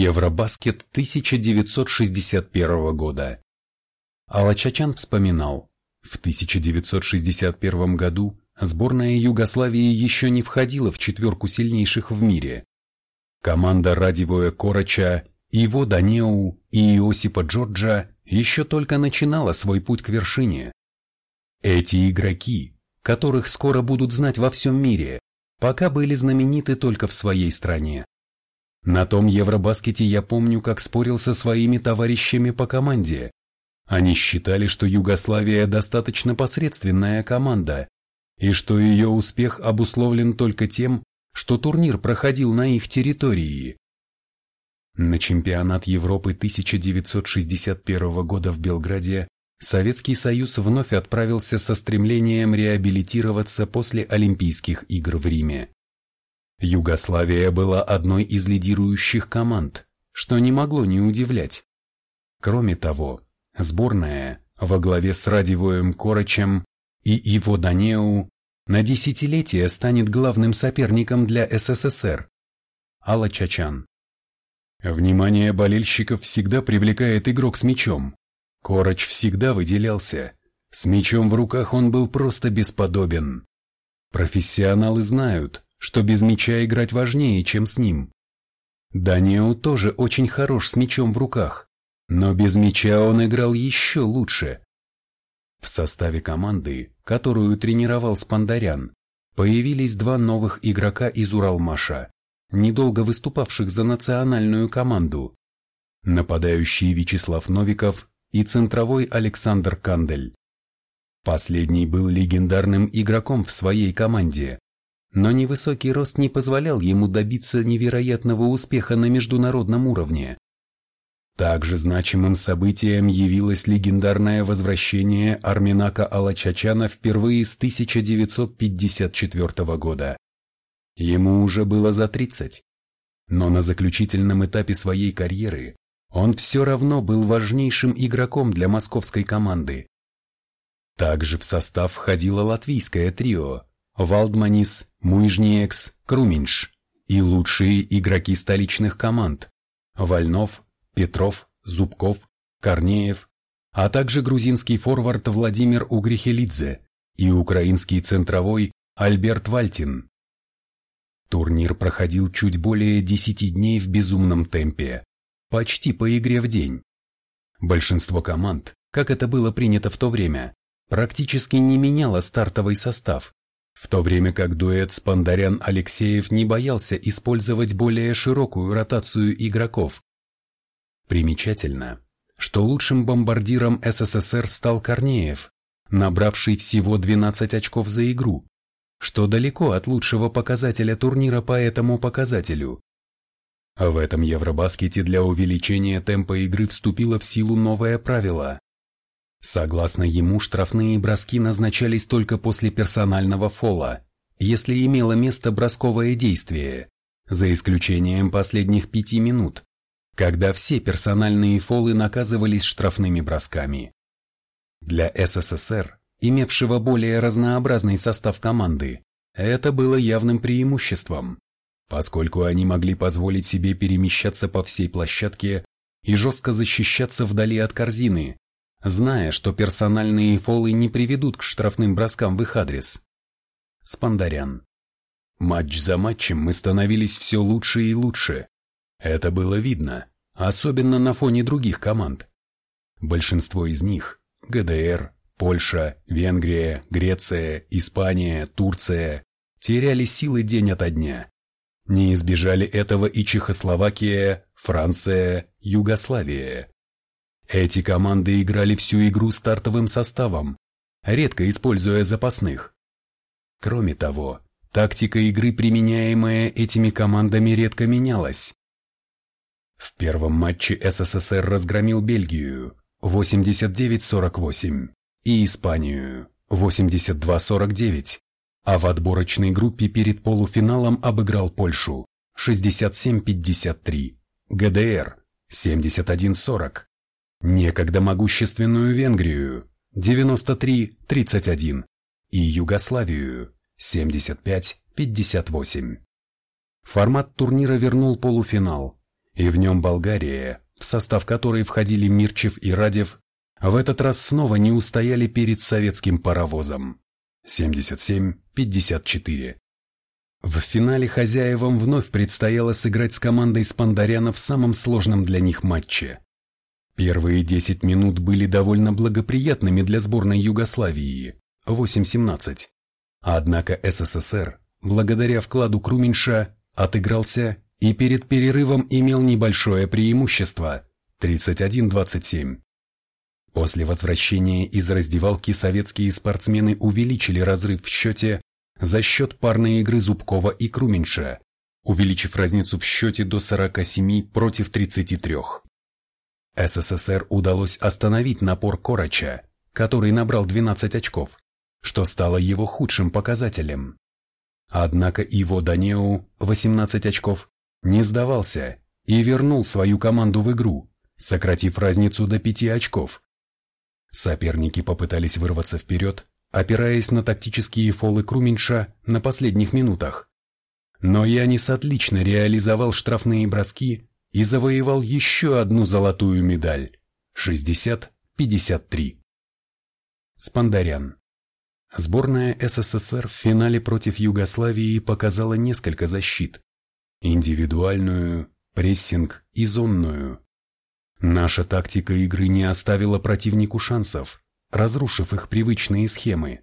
Евробаскет 1961 года. Алачачан вспоминал, в 1961 году сборная Югославии еще не входила в четверку сильнейших в мире. Команда Радивоя Корача, Иво Данеу и Иосипа Джорджа еще только начинала свой путь к вершине. Эти игроки, которых скоро будут знать во всем мире, пока были знамениты только в своей стране. На том Евробаскете я помню, как спорил со своими товарищами по команде. Они считали, что Югославия достаточно посредственная команда, и что ее успех обусловлен только тем, что турнир проходил на их территории. На чемпионат Европы 1961 года в Белграде Советский Союз вновь отправился со стремлением реабилитироваться после Олимпийских игр в Риме. Югославия была одной из лидирующих команд, что не могло не удивлять. Кроме того, сборная во главе с Радивоем Корочем и Иво Данеу на десятилетие станет главным соперником для СССР. Алла Чачан. Внимание болельщиков всегда привлекает игрок с мячом. Короч всегда выделялся. С мячом в руках он был просто бесподобен. Профессионалы знают, что без мяча играть важнее, чем с ним. Даниэл тоже очень хорош с мячом в руках, но без мяча он играл еще лучше. В составе команды, которую тренировал Спандарян, появились два новых игрока из Уралмаша, недолго выступавших за национальную команду. Нападающий Вячеслав Новиков и центровой Александр Кандель. Последний был легендарным игроком в своей команде, но невысокий рост не позволял ему добиться невероятного успеха на международном уровне. Также значимым событием явилось легендарное возвращение Арминака Алачачана впервые с 1954 года. Ему уже было за 30, но на заключительном этапе своей карьеры он все равно был важнейшим игроком для московской команды. Также в состав входило латвийское трио Валдманис, Муижниекс, Круминш и лучшие игроки столичных команд Вольнов, Петров, Зубков, Корнеев, а также грузинский форвард Владимир Угрихелидзе и украинский центровой Альберт Вальтин. Турнир проходил чуть более 10 дней в безумном темпе, почти по игре в день. Большинство команд, как это было принято в то время, практически не меняло стартовый состав, в то время как дуэт Спандарян-Алексеев не боялся использовать более широкую ротацию игроков. Примечательно, что лучшим бомбардиром СССР стал Корнеев, набравший всего 12 очков за игру, что далеко от лучшего показателя турнира по этому показателю. В этом Евробаскете для увеличения темпа игры вступило в силу новое правило. Согласно ему, штрафные броски назначались только после персонального фола, если имело место бросковое действие, за исключением последних пяти минут, когда все персональные фолы наказывались штрафными бросками. Для СССР, имевшего более разнообразный состав команды, это было явным преимуществом, поскольку они могли позволить себе перемещаться по всей площадке и жестко защищаться вдали от корзины, зная, что персональные фолы не приведут к штрафным броскам в их адрес. Спандарян. Матч за матчем мы становились все лучше и лучше. Это было видно, особенно на фоне других команд. Большинство из них – ГДР, Польша, Венгрия, Греция, Испания, Турция – теряли силы день ото дня. Не избежали этого и Чехословакия, Франция, Югославия. Эти команды играли всю игру стартовым составом, редко используя запасных. Кроме того, тактика игры, применяемая этими командами, редко менялась. В первом матче СССР разгромил Бельгию 89-48 и Испанию 82-49, а в отборочной группе перед полуфиналом обыграл Польшу 67-53, ГДР 71-40, некогда могущественную Венгрию 93-31 и Югославию 75-58. Формат турнира вернул полуфинал, и в нем Болгария, в состав которой входили Мирчев и Радев, в этот раз снова не устояли перед советским паровозом. 77-54. В финале хозяевам вновь предстояло сыграть с командой Спандаряна в самом сложном для них матче. Первые 10 минут были довольно благоприятными для сборной Югославии – 8-17. Однако СССР, благодаря вкладу Круменьша, отыгрался и перед перерывом имел небольшое преимущество – 31-27. После возвращения из раздевалки советские спортсмены увеличили разрыв в счете за счет парной игры Зубкова и Круменьша, увеличив разницу в счете до 47 против 33. СССР удалось остановить напор Короча, который набрал 12 очков, что стало его худшим показателем. Однако Иво Данеу, 18 очков, не сдавался и вернул свою команду в игру, сократив разницу до 5 очков. Соперники попытались вырваться вперед, опираясь на тактические фолы Круменьша на последних минутах. Но Янис отлично реализовал штрафные броски и завоевал еще одну золотую медаль – 60-53. Спандарян. Сборная СССР в финале против Югославии показала несколько защит – индивидуальную, прессинг и зонную. Наша тактика игры не оставила противнику шансов, разрушив их привычные схемы.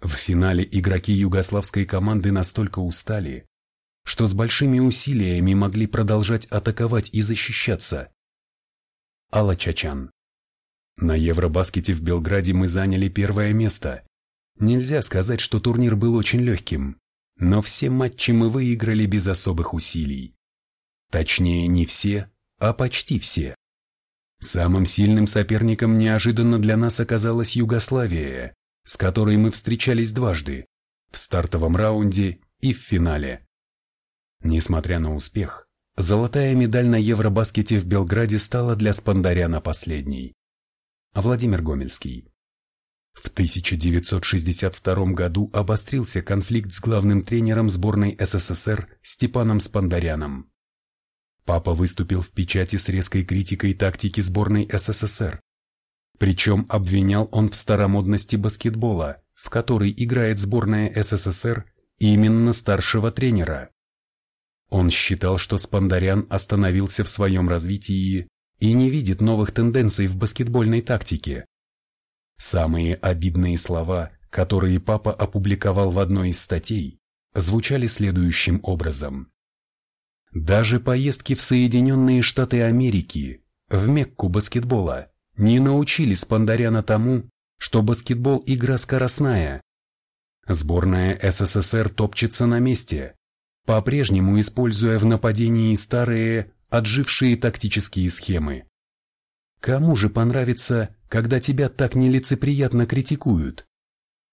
В финале игроки югославской команды настолько устали, что с большими усилиями могли продолжать атаковать и защищаться. Алла Чачан На Евробаскете в Белграде мы заняли первое место. Нельзя сказать, что турнир был очень легким, но все матчи мы выиграли без особых усилий. Точнее, не все, а почти все. Самым сильным соперником неожиданно для нас оказалась Югославия, с которой мы встречались дважды, в стартовом раунде и в финале. Несмотря на успех, золотая медаль на Евробаскете в Белграде стала для Спандаряна последней. Владимир Гомельский. В 1962 году обострился конфликт с главным тренером сборной СССР Степаном Спандаряном. Папа выступил в печати с резкой критикой тактики сборной СССР. Причем обвинял он в старомодности баскетбола, в который играет сборная СССР именно старшего тренера. Он считал, что Спандарян остановился в своем развитии и не видит новых тенденций в баскетбольной тактике. Самые обидные слова, которые папа опубликовал в одной из статей, звучали следующим образом. Даже поездки в Соединенные Штаты Америки, в Мекку баскетбола, не научили Спандаряна тому, что баскетбол – игра скоростная. Сборная СССР топчется на месте, по-прежнему используя в нападении старые, отжившие тактические схемы. Кому же понравится, когда тебя так нелицеприятно критикуют?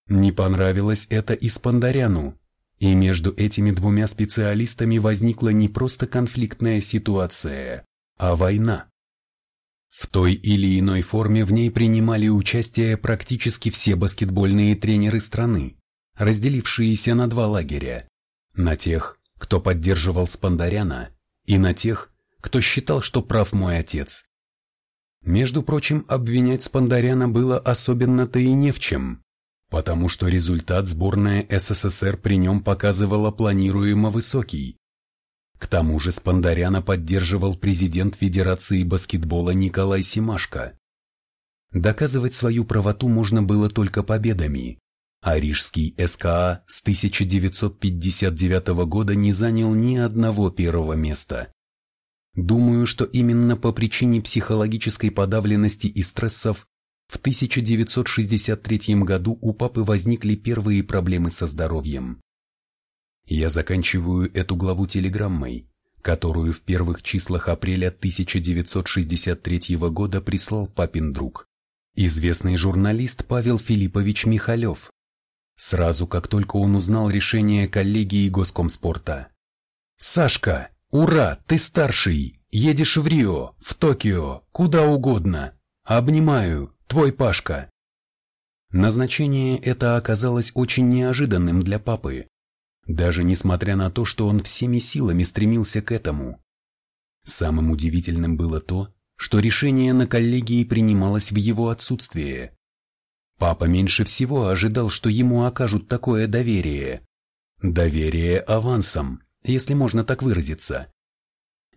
Не понравилось это и Спандаряну, и между этими двумя специалистами возникла не просто конфликтная ситуация, а война. В той или иной форме в ней принимали участие практически все баскетбольные тренеры страны, разделившиеся на два лагеря. На тех, кто поддерживал Спандаряна, и на тех, кто считал, что прав мой отец. Между прочим, обвинять Спандаряна было особенно-то и не в чем потому что результат сборная СССР при нем показывала планируемо высокий. К тому же Спандаряна поддерживал президент Федерации баскетбола Николай Симашко. Доказывать свою правоту можно было только победами, а Рижский СКА с 1959 года не занял ни одного первого места. Думаю, что именно по причине психологической подавленности и стрессов в 1963 году у папы возникли первые проблемы со здоровьем. Я заканчиваю эту главу телеграммой, которую в первых числах апреля 1963 года прислал папин друг, известный журналист Павел Филиппович Михалев, сразу как только он узнал решение коллегии Госкомспорта. «Сашка, ура, ты старший, едешь в Рио, в Токио, куда угодно. Обнимаю, Твой Пашка. Назначение это оказалось очень неожиданным для папы, даже несмотря на то, что он всеми силами стремился к этому. Самым удивительным было то, что решение на коллегии принималось в его отсутствие. Папа меньше всего ожидал, что ему окажут такое доверие. Доверие авансом, если можно так выразиться.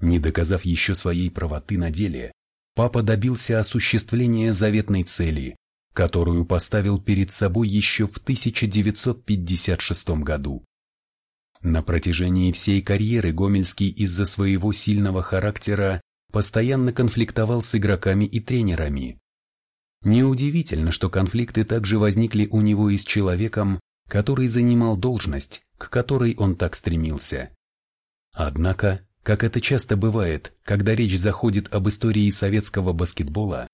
Не доказав еще своей правоты на деле, папа добился осуществления заветной цели, которую поставил перед собой еще в 1956 году. На протяжении всей карьеры Гомельский из-за своего сильного характера постоянно конфликтовал с игроками и тренерами. Неудивительно, что конфликты также возникли у него и с человеком, который занимал должность, к которой он так стремился. Однако, как это часто бывает, когда речь заходит об истории советского баскетбола,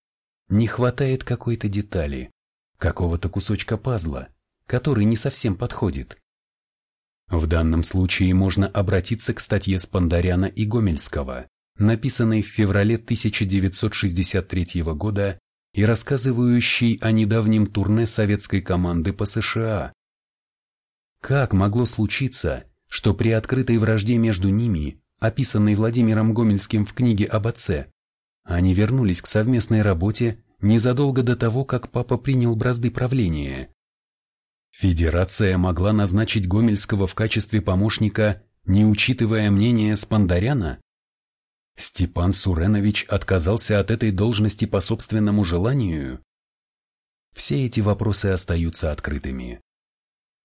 не хватает какой-то детали, какого-то кусочка пазла, который не совсем подходит. В данном случае можно обратиться к статье Спандаряна и Гомельского, написанной в феврале 1963 года и рассказывающей о недавнем турне советской команды по США. Как могло случиться, что при открытой вражде между ними, описанной Владимиром Гомельским в книге об отце, они вернулись к совместной работе незадолго до того, как папа принял бразды правления? Федерация могла назначить Гомельского в качестве помощника, не учитывая мнение Спандаряна? Степан Суренович отказался от этой должности по собственному желанию? Все эти вопросы остаются открытыми.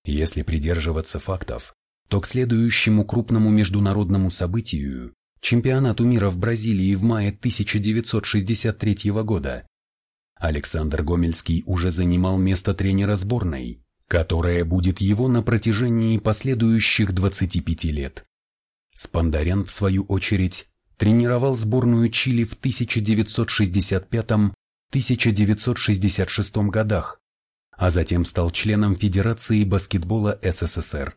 Если придерживаться фактов, то к следующему крупному международному событию, чемпионату мира в Бразилии в мае 1963 года, Александр Гомельский уже занимал место тренера сборной, которая будет его на протяжении последующих 25 лет. Спандарян, в свою очередь, тренировал сборную Чили в 1965-1966 годах, а затем стал членом Федерации баскетбола СССР.